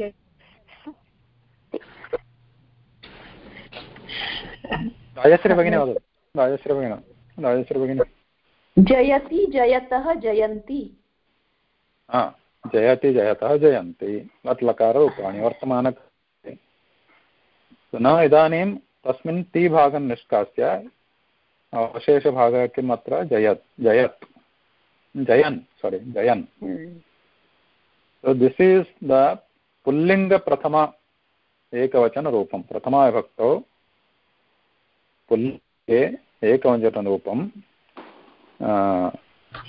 राजश्री भगिनी वदतु। राजश्री भगिनी राजश्री भगिनी। जयति जयतः जयन्ति। हा। जयति जयतः जयन्ति लट् वर्तमान न इदानीं तस्मिन् ति भागं निष्कास्य, अवशेषभागः किम् अत्र? जयत् जयत्। जयन् sorry Jayan. So this is the पुल्लिङ्गप्रथम एकवचनरूपं। प्रथमाविभक्तौ पुल्लिङ्गे एकवचनरूपं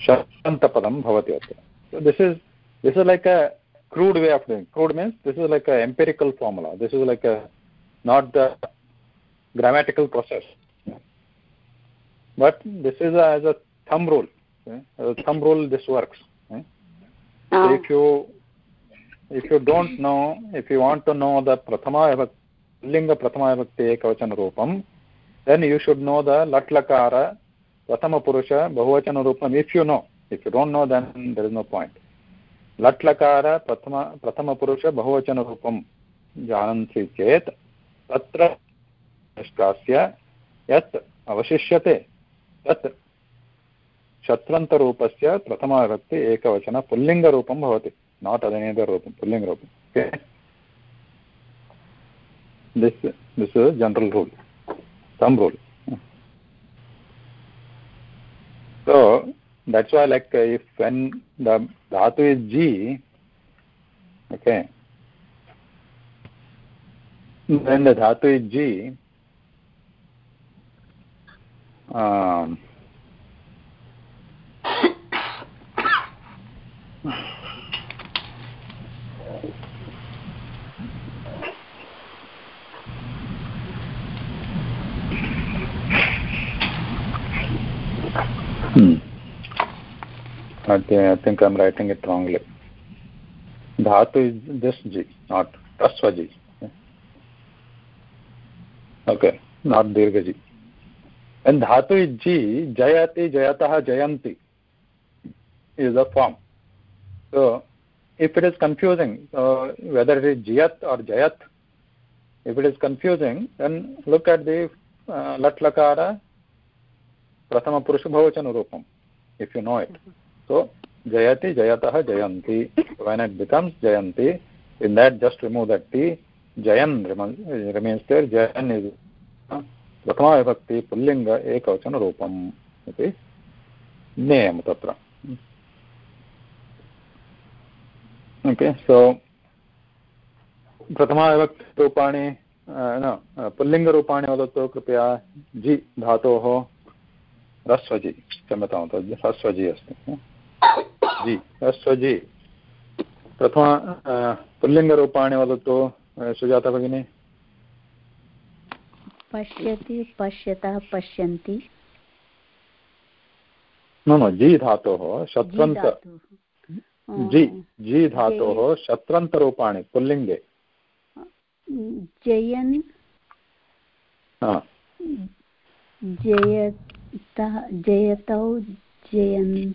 शन्तपदं भवति अत्र। This is this is like a crude way of doing crude means this is like an empirical formula. This is like a not the grammatical process. But this is a, as a thumb rule okay? as a thumb rule this works okay? so oh. if you if you don't know if you want to know the prathama linga prathama vibhakti ekavachana roopam then you should know the lat lakara prathama purusha bahuvachana roopam if you know if you don't know then there is no point लट् लकार प्रथम, प्रथमपुरुष बहुवचनरूपं जानन्ति चेत् तत्र निष्कास्य यत् अवशिष्यते। तत् शत्रन्तरूपस्य प्रथमाविभक्ति एकवचन पुल्लिङ्गरूपं भवति नाट् अदनेदरूपं पुल्लिङ्गरूपम् okay this is general rule, some rule. So that's why like if when the dhatu is g okay when the dhatu is g um, I think I'm writing it wrongly. Dhatu is this G, not Rasva G. Okay, not Dirgha G. And Dhatu is G, Jayati, Jayataha, Jayanti is the form. So, if it is confusing, uh, whether it is Jayat or Jayat, if it is confusing, then look at the uh, Latlakara Lat Lakara प्रथमपुरुषभवचनरूपम् if you know it so jayati jayatah jayanti when it becomes jayanti in that just remove that t jayan remains there jayan is प्रथमाविभक्ति पुल्लिङ्ग एकवचनरूपम् इति ज्ञेयं तत्र okay so प्रथमाविभक्तिरूपाणि न पुल्लिङ्गरूपाणि वदतु कृपया जि धातोः ह्रस्वजि क्षम्यतां तद् ह्रस्वजि अस्ति जि ह्रस्वजि प्रथम पुल्लिङ्गरूपाणि वदतु सुजाता भगिनी। पश्यति पश्यतः पश्यन्ति। न न जि धातोः शत्रन्त जि जि धातोः शत्रन्तरूपाणि पुल्लिङ्गे। जयन् जयत् जयतौ जयन्ति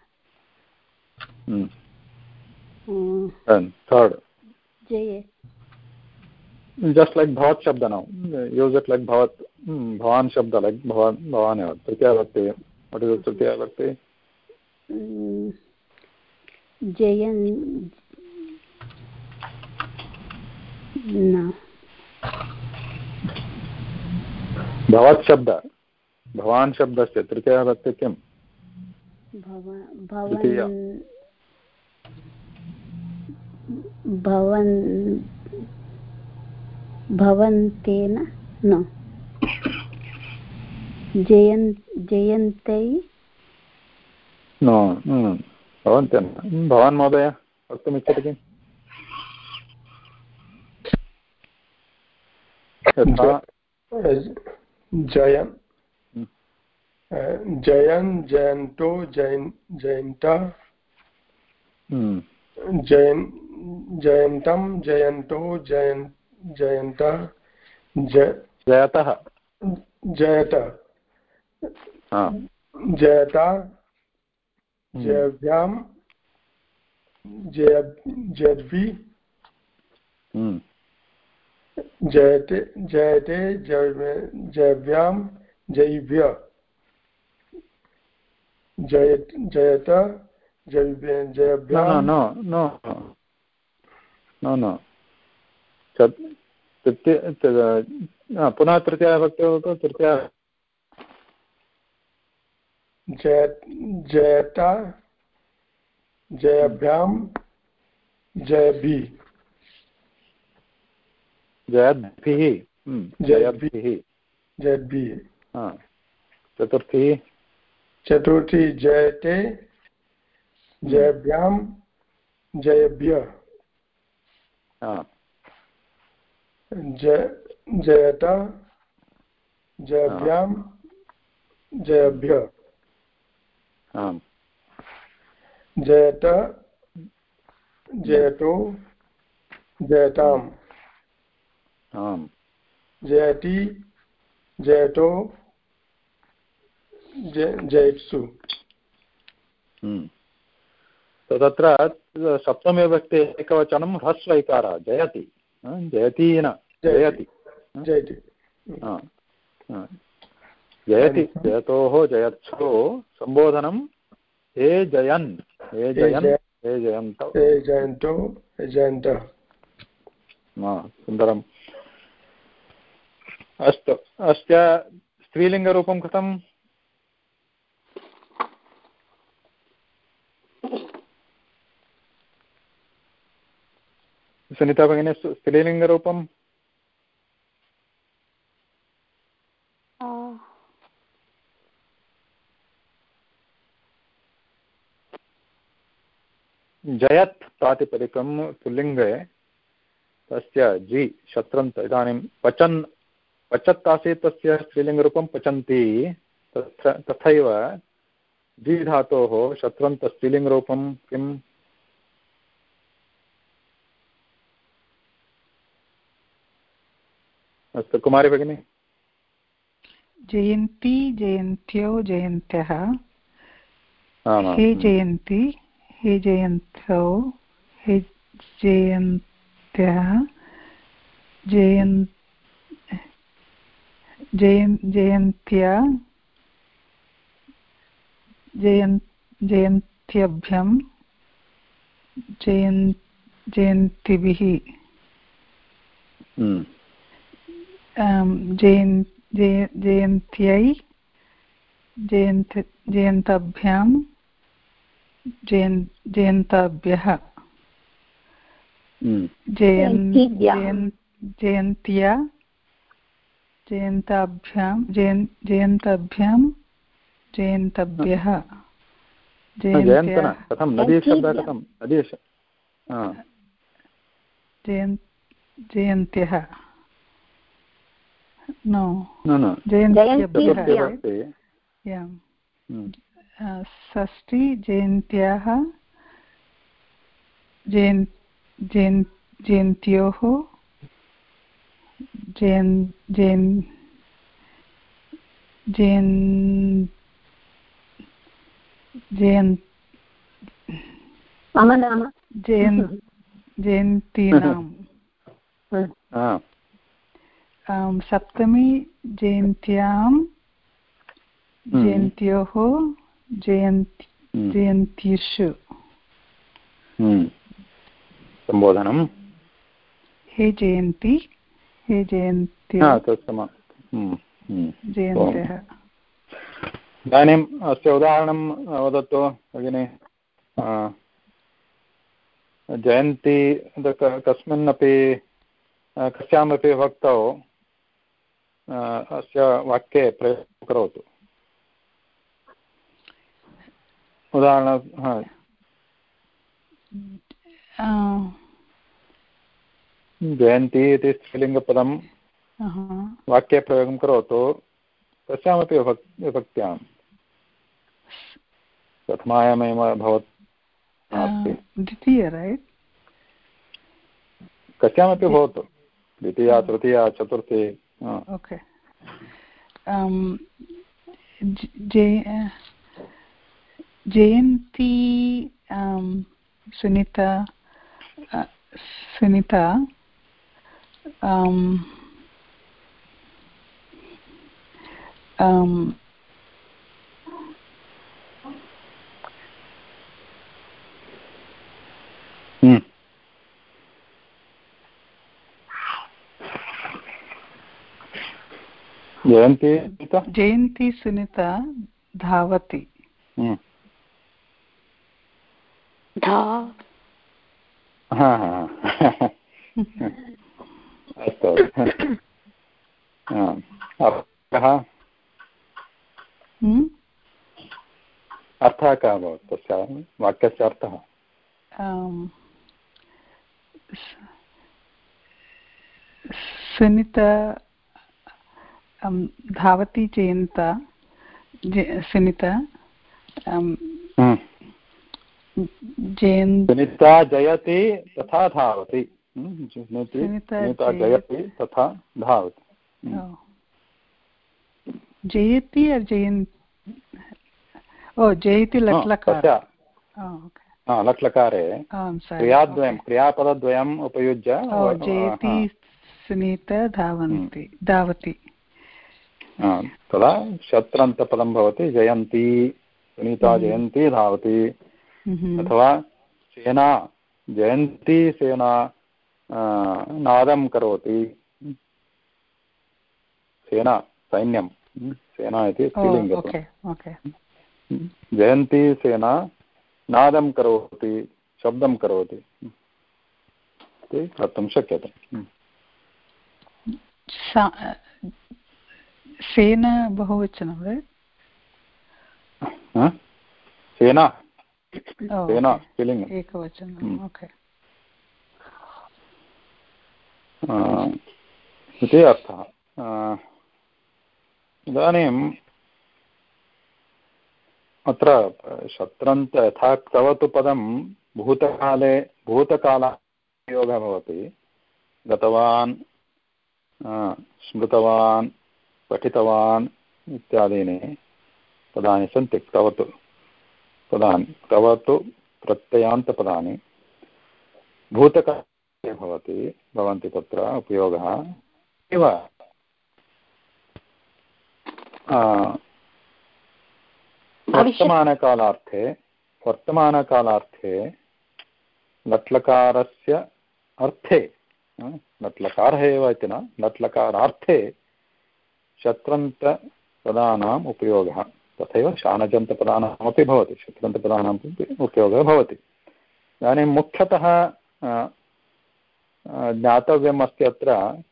थर्ड जस्ट लैक् भवत् शब्द न यूस् इट् लैक् भवत् भवान् शब्द लैक् भवान् भवान् एव तृतीया भक्ति वट् इस् तृतीया भक्ति जयन् भवत् शब्द भवान् शब्दस्य तृतीया भक्ति किं भवन् भवन् भवन्तेन न। जयन् जयन्तै न hmm, Hmm, भवान् महोदय वक्तुमिच्छति किम्? जयन्. जयन् जयन्तो जयन् जयन्ता। जयन् जयन्तं जयन्तो जयन् जयन्त जयतः। जयत। जयता जयभ्यां जय जयद्भि hmm, जयते जयते जय जयभ्यां जयभ्य। जयत जयत न, पुनः तृतीया भक्ति वदतु तृतीया जय जयता जयभ्यां जयभि जयद्भिः जयद्भिः। जयद्भिः चतुर्थी चतुर्थी जयते जयभ्यां जयभ्य। जय जयत जयभ्यां जयभ्य। जयत जयतो जयताम्। आम् जयति जयतो जय जयत्सु। हम्म। तत्र सप्तमे व्यक्ते एकवचनं ह्रस्व इकारः जयति हा, जयति न जयति जयति हा, हा। जयति जयतोः जयत्सो सम्बोधनं हे जयन् हे जयन् जय- हे जयन्तौ हे जयन्तो हे जयन्तः हा, सुन्दरम् अस्तु अस्य स्त्रीलिङ्गरूपं कथम् सुनीता भगिनी स्त्रीलिङ्गरूपं जयत् प्रातिपदिकं पुल्लिङ्गे तस्य जि शत्रन्त इदानीं पचन् पचत् आसीत् तस्य स्त्रीलिङ्गरूपं पचन्ति। तत्र तथैव जि धातोः शत्रन्त स्त्रीलिङ्गरूपं अस्तु कुमारी भगिनी। जयन्ती जयन्त्यो जयन्त्यः। हे जयन्ति हे जयन्त्यौ हे जयन्त्यः। जयन् जयन् जयन्त्या जयन् जयन्त्यभ्यं जयन् जयन्तिभिः। हम्म, जयन् जयन्त्यै जयन्त जयन्ताभ्यां जयन् जयन्ताभ्यः हम्म, जयन् जयन् जयन्त्या जयन्ताभ्यां जयन् जयन्ताभ्यां जयन्तभ्यः कथं नदीशब्दः कथं नदीश जयन्त्यः हम्म, uh, षष्ठी जयन्त्याः जयन् जयन् जयन्त्योः जयन् जयन् जयन् जयन् मम नाम जयन् जयन्तीनां सप्तमी जयन्त्यां जयन्त्योः जयन्ति हम्म, जयन्तीषु। हम्म, सम्बोधनं हे जयन्ति हे जयन्ति हा हम्म, हम्म। जयन्त्यः इदानीम् अस्य उदाहरणं वदतु भगिनि। जयन्ती कस्मिन्नपि कस्यामपि भक्तौ अस्य वाक्ये प्रयोगं करोतु उदाहरण जयन्ती इति स्त्रीलिङ्गपदं. वाक्ये प्रयोगं करोतु कस्यामपि विभक् विभक्त्यां प्रथमायामेव भवत् द्वितीय रैट् कस्यामपि भवतु द्वितीया तृतीया चतुर्थी Oh. Okay. Um, J, uh, Jayanti, um, Sunita, uh, Sunita, um, um, mm. जयन्ती जयन्ती सुनीता धावति। हम्म। हाँ, हाँ, हाँ। अस्तु। अर्थः हम्म। अर्थः कः भवत् तस्य तो वाक्यस्य अर्थः सुनिता धावति जयन्ता सुनीता um, हम्म। जयन् जयति तथा धावति हम्म, सुनीति जयति। तथा धावति हम्म। जयति जयन् ओ जयति लट्लकार. हा, लट्लकारे sorry. क्रियाद्वयं क्रियापदद्वयम् उपयुज्य oh, जयति सुनीता धावन्ति धावति हा, तदा शत्रन्तपदं भवति जयन्ती सुनीता हम्म। जयन्ती धावति। Mhm. अथवा सेना जयन्ती सेना नादं करोति। सेना सैन्यं। सेना इति okay जयन्ती सेना नादं करोति शब्दं करोति। इति कर्तुं शक्यते। सेना बहुवचनं? हा? सेना सेना. स्त्रीलिङ्गम् एकवचनं हम्म. ओके इति अर्थः इदानीम् अत्र शत्रन्त यथा तव तु पदं भूतकाले भूतकालयोगः भवति गतवान् स्मृतवान् पठितवान् इत्यादीनि पदानि सन्ति। तव तु पदानि। तव तु प्रत्ययान्तपदानि। भूतकाले भवति भवन्ति तत्र उपयोगः। एव। वर्तमानकालार्थे वर्तमानकालार्थे लट्लकारस्य अर्थे लट्लकारः एव इति न लट्लकारार्थे शत्रन्तपदानाम् उपयोगः। तथैव शानजन्तपदानामपि भवति शत्रन्तपदानाम् उपयोगः भवति। इदानीं मुख्यतः आ, आ, ज्ञातव्यम् अस्ति अत्र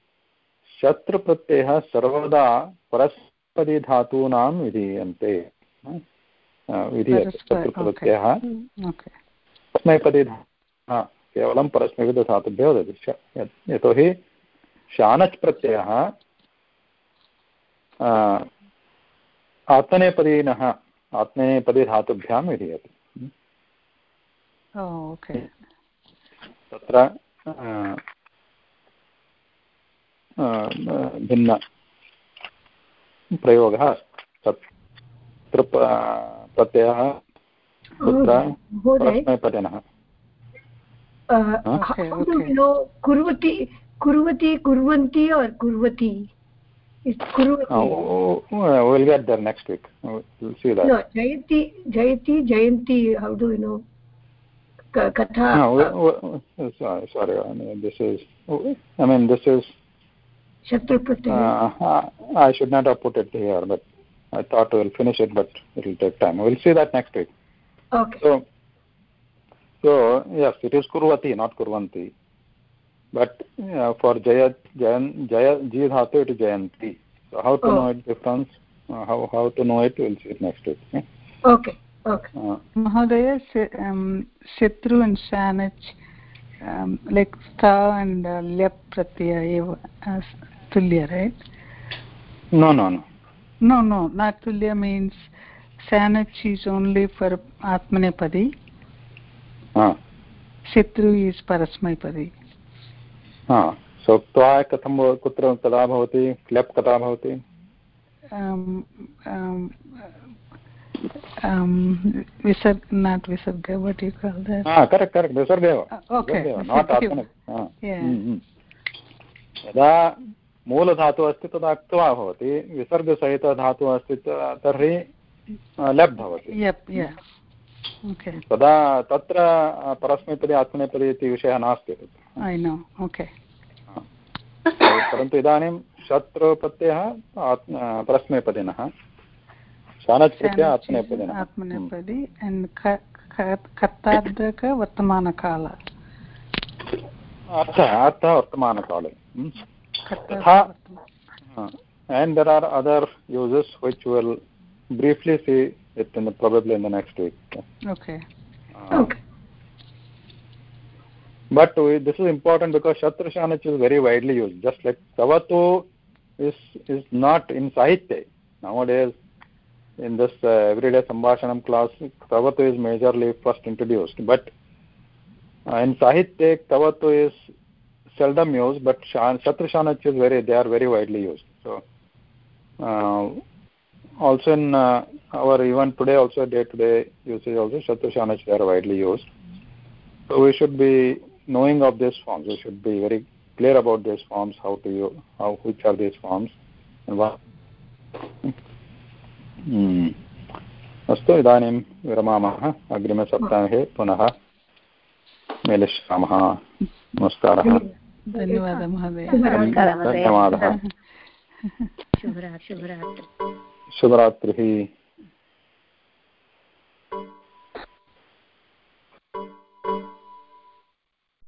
शत्रुप्रत्ययः सर्वदा परस्परिधातूनां विधीयन्ते। विधीयते शत्रुप्रत्ययः। ओके परस्मैपदी हा केवलं परस्मैपदधातुभ्यो वदति। यतोहि शानच् प्रत्ययः आत्मनेपदीनः आत्मनेपदीधातुभ्यां विधीयते ओके तत्र भिन्न प्रयोगः तत्र प- प्रत्ययः कुत्र महोदय परस्मैपदिनः uh, Huh? how Okay, do okay. you know kurvati kurvati kurvanti or kurvati it's kurvati Oh, oh, we'll get there next week. We'll see that. no jayati jayati jayanti how do you know Ka- katha No, we- sorry, sorry. I mean, this is. I mean, this is. shatru Uh, I should not have put it here, but I thought we'll finish it, but it will take time. We'll see that next week. okay So, so yes, it is kurvati, not kurvanti. But uh, for jaya, jayan, jaya, ji dhatu, it is jayanti. So how to Oh. know it difference? Uh, how how to know it? We'll see it next week. Okay? okay okay Uh, Mahodaya, um, Shatru and Shanach, um, like Sta and uh, Lep Pratyaya eva, as Tulya, right? no, no, no. No, no, not Tulya means Shanach is only for Atmanepadi, Uh, Shatru is Parasmaipadi. हा सो त्वा कथं कुत्र कदा भवति क्लेप् कदा भवति? हा correct correct विसर्ग एव नाट्। यदा मूलधातुः अस्ति तदा क्त्वा भवति. विसर्गसहितधातुः अस्ति तर्हि लेप् भवति. तदा तत्र परस्मैपदी आत्मनेपदी इति विषयः नास्ति. परन्तु इदानीं शत्रुप्रत्ययः परस्मैपदिनः. शानच् प्रत्ययः आत्मनेपदिनः। आत्मनेपदी कर्तार्धक वर्तमानकाल. अर्थः अर्थः वर्तमानकाले। तथा- and there are other uses which we'll briefly see it in the, probably in the next week. Okay. Uh, okay. But we, this is important because shatrushanach is very widely used. Just like tavato is is not in sahitya. Nowadays in this uh, everyday sambhashanam class tavato is majorly first introduced. But uh, in sahitya tavato is seldom used but shatrushanach is very they are very widely used. So uh, also in uh, our even today also day to day usage also shatrushanach they are widely used so we should be knowing of these forms we should be very clear about these forms how to use how which are these forms and what अस्तु इदानीं विरमामः अग्रिमसप्ताहे पुनः मेलिष्यामः नमस्कारः धन्यवादः महोदय धन्यवादः शुभरात्रि शुभरात्रिः